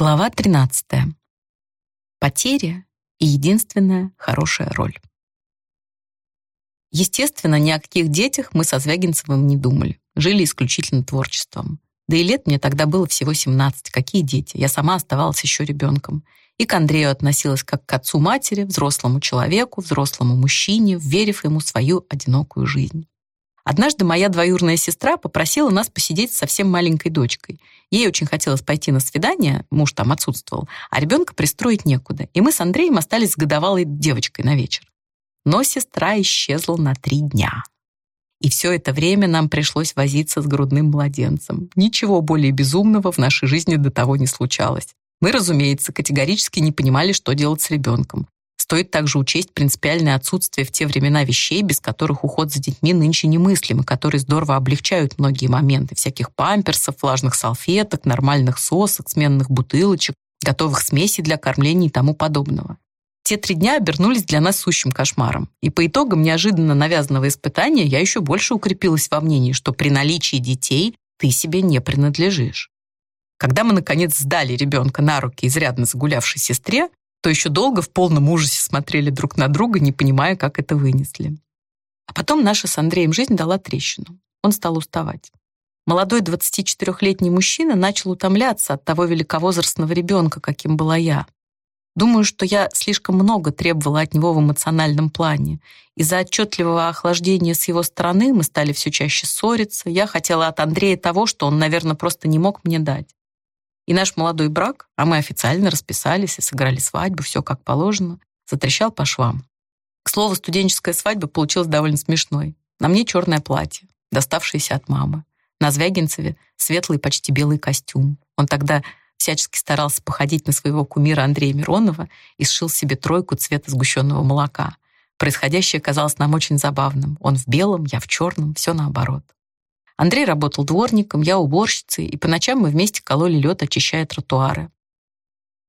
Глава 13. Потеря и единственная хорошая роль. Естественно, ни о каких детях мы со Звягинцевым не думали. Жили исключительно творчеством. Да и лет мне тогда было всего 17. Какие дети? Я сама оставалась еще ребенком. И к Андрею относилась как к отцу матери, взрослому человеку, взрослому мужчине, верив ему свою одинокую жизнь. Однажды моя двоюродная сестра попросила нас посидеть с совсем маленькой дочкой. Ей очень хотелось пойти на свидание, муж там отсутствовал, а ребенка пристроить некуда. И мы с Андреем остались с годовалой девочкой на вечер. Но сестра исчезла на три дня. И все это время нам пришлось возиться с грудным младенцем. Ничего более безумного в нашей жизни до того не случалось. Мы, разумеется, категорически не понимали, что делать с ребенком. Стоит также учесть принципиальное отсутствие в те времена вещей, без которых уход за детьми нынче немыслим, и которые здорово облегчают многие моменты всяких памперсов, влажных салфеток, нормальных сосок, сменных бутылочек, готовых смесей для кормления и тому подобного. Те три дня обернулись для нас сущим кошмаром. И по итогам неожиданно навязанного испытания я еще больше укрепилась во мнении, что при наличии детей ты себе не принадлежишь. Когда мы, наконец, сдали ребенка на руки изрядно загулявшей сестре, то еще долго в полном ужасе смотрели друг на друга, не понимая, как это вынесли. А потом наша с Андреем жизнь дала трещину. Он стал уставать. Молодой 24-летний мужчина начал утомляться от того великовозрастного ребенка, каким была я. Думаю, что я слишком много требовала от него в эмоциональном плане. Из-за отчетливого охлаждения с его стороны мы стали все чаще ссориться. Я хотела от Андрея того, что он, наверное, просто не мог мне дать. И наш молодой брак, а мы официально расписались и сыграли свадьбу, все как положено, затрещал по швам. К слову, студенческая свадьба получилась довольно смешной. На мне черное платье, доставшееся от мамы. На Звягинцеве светлый, почти белый костюм. Он тогда всячески старался походить на своего кумира Андрея Миронова и сшил себе тройку цвета сгущенного молока. Происходящее казалось нам очень забавным. Он в белом, я в черном, все наоборот. Андрей работал дворником, я уборщицей, и по ночам мы вместе кололи лед, очищая тротуары.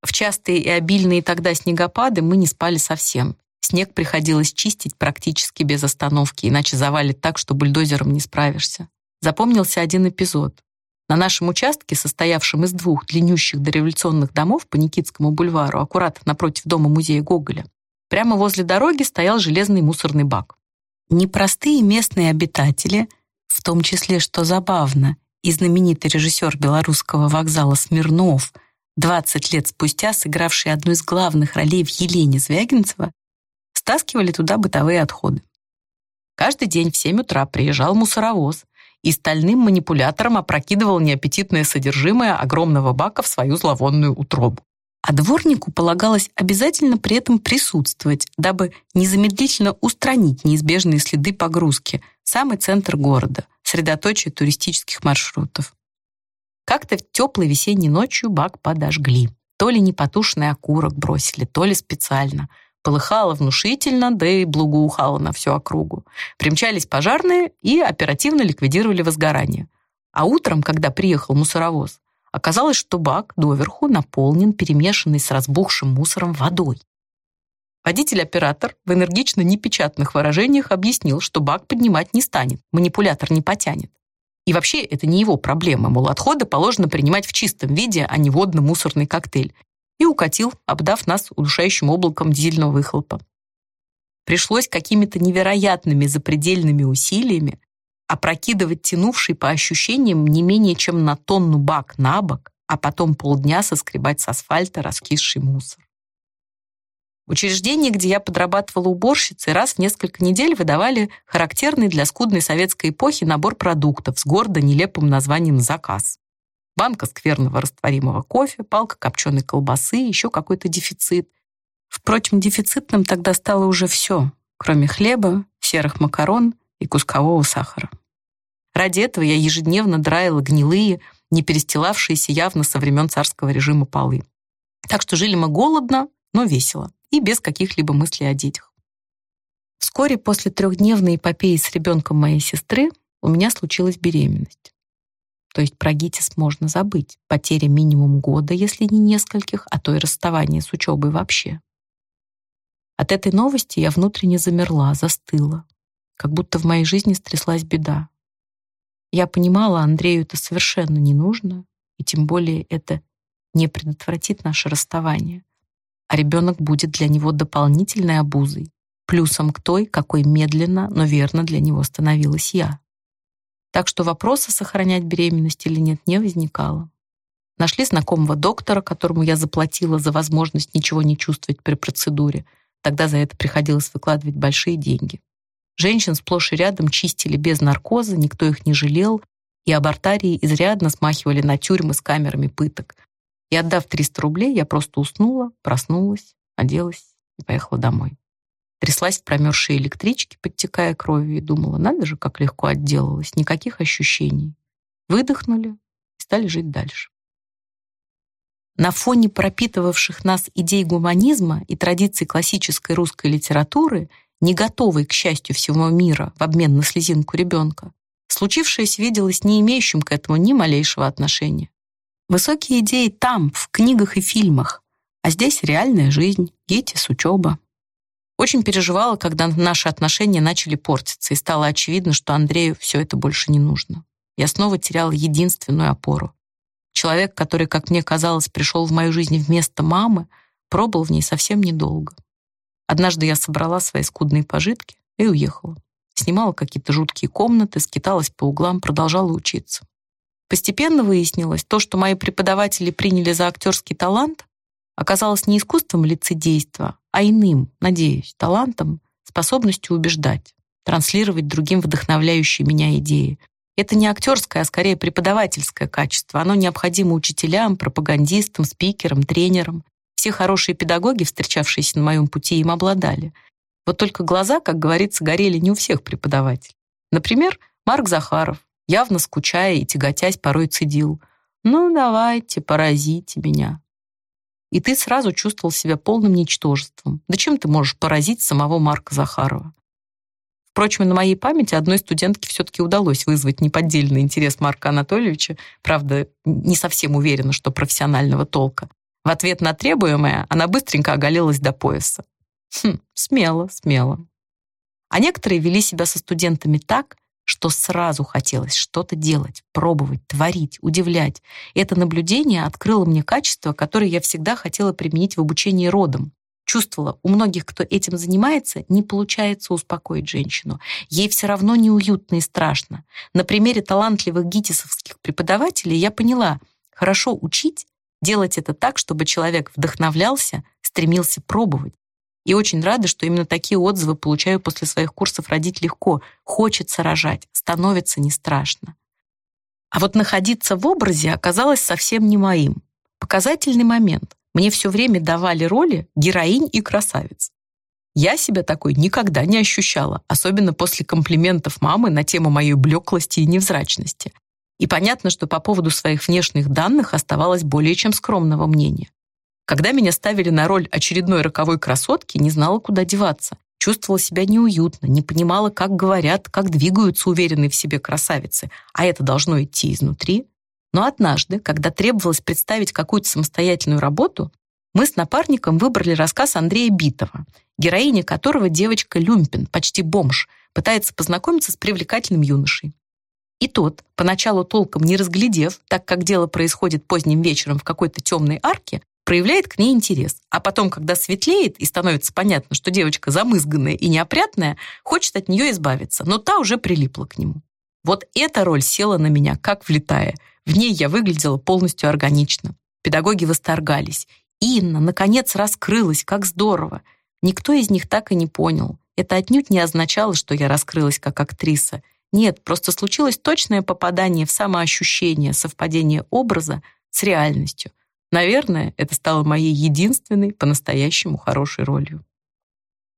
В частые и обильные тогда снегопады мы не спали совсем. Снег приходилось чистить практически без остановки, иначе завалит так, что бульдозером не справишься. Запомнился один эпизод. На нашем участке, состоявшем из двух длиннющих дореволюционных домов по Никитскому бульвару, аккурат напротив дома музея Гоголя, прямо возле дороги стоял железный мусорный бак. Непростые местные обитатели – в том числе, что забавно, и знаменитый режиссер белорусского вокзала Смирнов, 20 лет спустя сыгравший одну из главных ролей в Елене Звягинцева, стаскивали туда бытовые отходы. Каждый день в 7 утра приезжал мусоровоз и стальным манипулятором опрокидывал неаппетитное содержимое огромного бака в свою зловонную утробу. А дворнику полагалось обязательно при этом присутствовать, дабы незамедлительно устранить неизбежные следы погрузки, самый центр города, средоточие туристических маршрутов. Как-то в теплой весенней ночью бак подожгли. То ли непотушенный окурок бросили, то ли специально. Полыхало внушительно, да и благоухало на всю округу. Примчались пожарные и оперативно ликвидировали возгорание. А утром, когда приехал мусоровоз, оказалось, что бак доверху наполнен перемешанной с разбухшим мусором водой. Водитель-оператор в энергично непечатных выражениях объяснил, что бак поднимать не станет, манипулятор не потянет. И вообще это не его проблема, мол, отходы положено принимать в чистом виде, а не водно-мусорный коктейль. И укатил, обдав нас удушающим облаком дизельного выхлопа. Пришлось какими-то невероятными запредельными усилиями опрокидывать тянувший по ощущениям не менее чем на тонну бак на бок, а потом полдня соскребать с асфальта раскисший мусор. Учреждение, где я подрабатывала уборщицей, раз в несколько недель выдавали характерный для скудной советской эпохи набор продуктов с гордо нелепым названием «Заказ». Банка скверного растворимого кофе, палка копченой колбасы, еще какой-то дефицит. Впрочем, дефицитным тогда стало уже все, кроме хлеба, серых макарон и кускового сахара. Ради этого я ежедневно драила гнилые, не перестилавшиеся явно со времен царского режима полы. Так что жили мы голодно, но весело и без каких-либо мыслей о детях. Вскоре после трехдневной эпопеи с ребенком моей сестры у меня случилась беременность. То есть про ГИТИС можно забыть. Потеря минимум года, если не нескольких, а то и расставание с учебой вообще. От этой новости я внутренне замерла, застыла. Как будто в моей жизни стряслась беда. Я понимала, Андрею это совершенно не нужно, и тем более это не предотвратит наше расставание, а ребенок будет для него дополнительной обузой, плюсом к той, какой медленно, но верно для него становилась я. Так что вопроса, сохранять беременность или нет, не возникало. Нашли знакомого доктора, которому я заплатила за возможность ничего не чувствовать при процедуре. Тогда за это приходилось выкладывать большие деньги. Женщин сплошь и рядом чистили без наркоза, никто их не жалел, и абортарии изрядно смахивали на тюрьмы с камерами пыток. И отдав 300 рублей, я просто уснула, проснулась, оделась и поехала домой. Тряслась в промерзшей электричке, подтекая кровью, и думала, надо же, как легко отделалась, никаких ощущений. Выдохнули и стали жить дальше. На фоне пропитывавших нас идей гуманизма и традиций классической русской литературы, не готовой, к счастью, всего мира в обмен на слезинку ребенка, случившееся виделось не имеющим к этому ни малейшего отношения. Высокие идеи там, в книгах и фильмах, а здесь реальная жизнь, ГИТИС, учеба. Очень переживала, когда наши отношения начали портиться, и стало очевидно, что Андрею все это больше не нужно. Я снова теряла единственную опору. Человек, который, как мне казалось, пришел в мою жизнь вместо мамы, пробыл в ней совсем недолго. Однажды я собрала свои скудные пожитки и уехала. Снимала какие-то жуткие комнаты, скиталась по углам, продолжала учиться. Постепенно выяснилось, то, что мои преподаватели приняли за актерский талант, оказалось не искусством лицедейства, а иным, надеюсь, талантом, способностью убеждать, транслировать другим вдохновляющие меня идеи, это не актерское, а скорее преподавательское качество. Оно необходимо учителям, пропагандистам, спикерам, тренерам. Все хорошие педагоги, встречавшиеся на моем пути, им обладали. Вот только глаза, как говорится, горели не у всех преподавателей. Например, Марк Захаров, явно скучая и тяготясь, порой цедил. «Ну, давайте, поразите меня». И ты сразу чувствовал себя полным ничтожеством. Да чем ты можешь поразить самого Марка Захарова? Впрочем, на моей памяти одной студентке все-таки удалось вызвать неподдельный интерес Марка Анатольевича, правда, не совсем уверена, что профессионального толка. В ответ на требуемое она быстренько оголилась до пояса. Хм, смело, смело. А некоторые вели себя со студентами так, что сразу хотелось что-то делать, пробовать, творить, удивлять. Это наблюдение открыло мне качество, которое я всегда хотела применить в обучении родом. Чувствовала, у многих, кто этим занимается, не получается успокоить женщину. Ей все равно неуютно и страшно. На примере талантливых гитисовских преподавателей я поняла, хорошо учить, делать это так, чтобы человек вдохновлялся, стремился пробовать. И очень рада, что именно такие отзывы получаю после своих курсов «Родить легко». Хочется рожать, становится не страшно. А вот находиться в образе оказалось совсем не моим. Показательный момент. Мне все время давали роли героинь и красавиц. Я себя такой никогда не ощущала, особенно после комплиментов мамы на тему моей блеклости и невзрачности. И понятно, что по поводу своих внешних данных оставалось более чем скромного мнения. Когда меня ставили на роль очередной роковой красотки, не знала, куда деваться. Чувствовала себя неуютно, не понимала, как говорят, как двигаются уверенные в себе красавицы, а это должно идти изнутри. Но однажды, когда требовалось представить какую-то самостоятельную работу, мы с напарником выбрали рассказ Андрея Битова, героиня которого девочка Люмпин, почти бомж, пытается познакомиться с привлекательным юношей. И тот, поначалу толком не разглядев, так как дело происходит поздним вечером в какой-то темной арке, проявляет к ней интерес. А потом, когда светлеет и становится понятно, что девочка замызганная и неопрятная, хочет от нее избавиться, но та уже прилипла к нему. Вот эта роль села на меня, как влетая — в ней я выглядела полностью органично. Педагоги восторгались. Инна, наконец, раскрылась, как здорово. Никто из них так и не понял. Это отнюдь не означало, что я раскрылась как актриса. Нет, просто случилось точное попадание в самоощущение, совпадение образа с реальностью. Наверное, это стало моей единственной по-настоящему хорошей ролью.